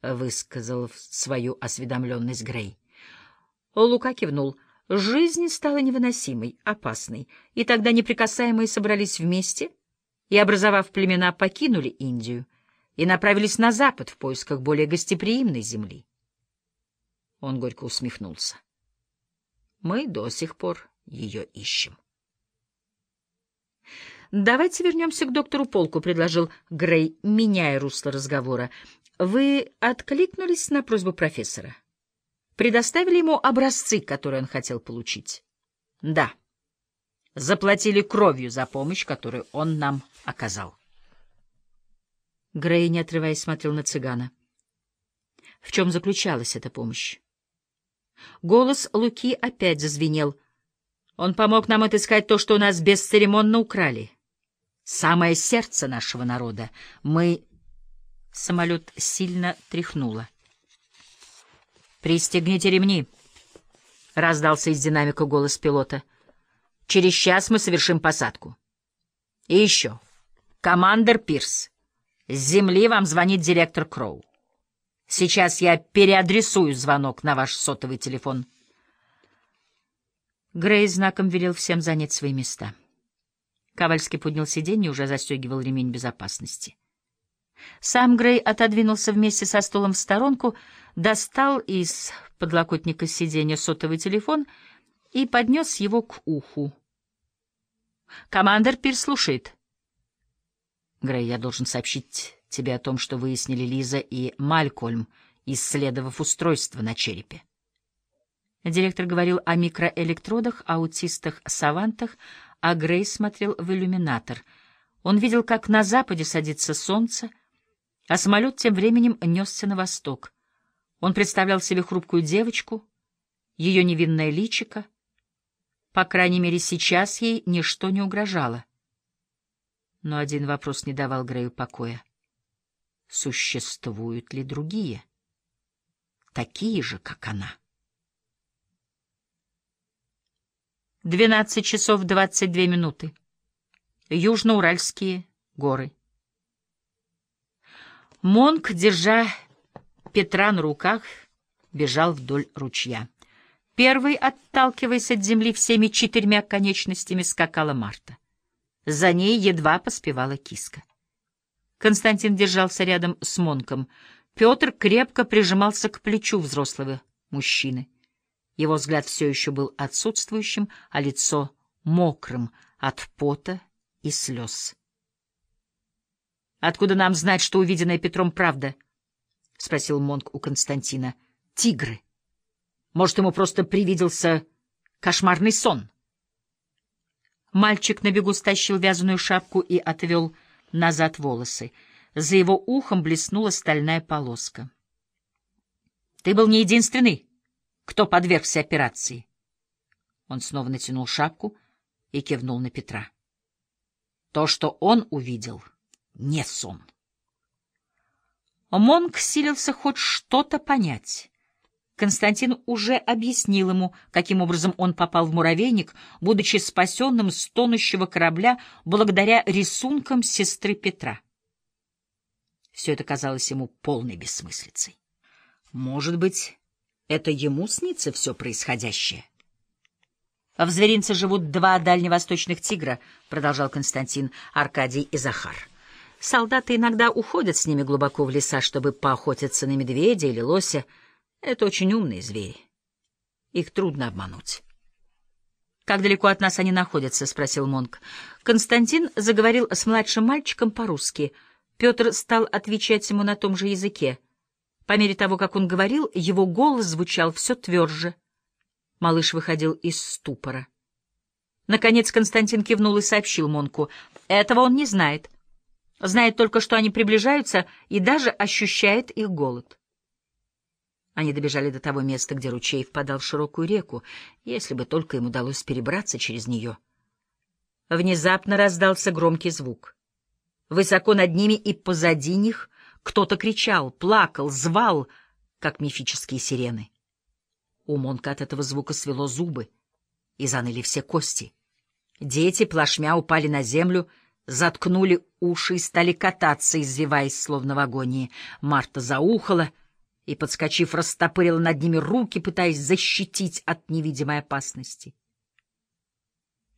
— высказал свою осведомленность Грей. Лука кивнул. Жизнь стала невыносимой, опасной, и тогда неприкасаемые собрались вместе и, образовав племена, покинули Индию и направились на запад в поисках более гостеприимной земли. Он горько усмехнулся. Мы до сих пор ее ищем. «Давайте вернемся к доктору Полку», — предложил Грей, меняя русло разговора. «Вы откликнулись на просьбу профессора? Предоставили ему образцы, которые он хотел получить?» «Да. Заплатили кровью за помощь, которую он нам оказал». Грей, не отрываясь, смотрел на цыгана. В чем заключалась эта помощь? Голос Луки опять зазвенел. Он помог нам отыскать то, что у нас бесцеремонно украли. Самое сердце нашего народа. Мы... Самолет сильно тряхнуло. «Пристегните ремни!» — раздался из динамика голос пилота. «Через час мы совершим посадку. И еще. Командер Пирс, с земли вам звонит директор Кроу. Сейчас я переадресую звонок на ваш сотовый телефон. Грей знаком велел всем занять свои места. Ковальский поднял сиденье и уже застегивал ремень безопасности. Сам Грей отодвинулся вместе со стулом в сторонку, достал из подлокотника сиденья сотовый телефон и поднес его к уху. «Командер Пирс слушает». «Грей, я должен сообщить тебе о том, что выяснили Лиза и Малькольм, исследовав устройство на черепе. Директор говорил о микроэлектродах, аутистах-савантах, а Грей смотрел в иллюминатор. Он видел, как на западе садится солнце, а самолет тем временем несся на восток. Он представлял себе хрупкую девочку, ее невинное личико. По крайней мере, сейчас ей ничто не угрожало. Но один вопрос не давал Грею покоя существуют ли другие, такие же, как она. Двенадцать часов двадцать две минуты. Южноуральские горы. Монк, держа Петра на руках, бежал вдоль ручья. Первый, отталкиваясь от земли всеми четырьмя конечностями, скакала Марта. За ней едва поспевала киска. Константин держался рядом с Монком. Петр крепко прижимался к плечу взрослого мужчины. Его взгляд все еще был отсутствующим, а лицо мокрым от пота и слез. — Откуда нам знать, что увиденное Петром правда? — спросил Монк у Константина. — Тигры. Может, ему просто привиделся кошмарный сон? Мальчик на бегу стащил вязаную шапку и отвел назад волосы. За его ухом блеснула стальная полоска. «Ты был не единственный, кто подвергся операции». Он снова натянул шапку и кивнул на Петра. То, что он увидел, не сон. Монг силился хоть что-то понять. Константин уже объяснил ему, каким образом он попал в муравейник, будучи спасенным с тонущего корабля благодаря рисункам сестры Петра. Все это казалось ему полной бессмыслицей. Может быть, это ему снится все происходящее? В зверинце живут два дальневосточных тигра, продолжал Константин, Аркадий и Захар. Солдаты иногда уходят с ними глубоко в леса, чтобы поохотиться на медведя или лося — это очень умные звери. Их трудно обмануть. «Как далеко от нас они находятся?» — спросил Монк. Константин заговорил с младшим мальчиком по-русски. Петр стал отвечать ему на том же языке. По мере того, как он говорил, его голос звучал все тверже. Малыш выходил из ступора. Наконец Константин кивнул и сообщил Монку. Этого он не знает. Знает только, что они приближаются, и даже ощущает их голод. Они добежали до того места, где ручей впадал в широкую реку, если бы только им удалось перебраться через нее. Внезапно раздался громкий звук. Высоко над ними и позади них кто-то кричал, плакал, звал, как мифические сирены. У Монка от этого звука свело зубы, и заныли все кости. Дети плашмя упали на землю, заткнули уши и стали кататься, извиваясь, словно в агонии. Марта заухала — и, подскочив, растопырила над ними руки, пытаясь защитить от невидимой опасности.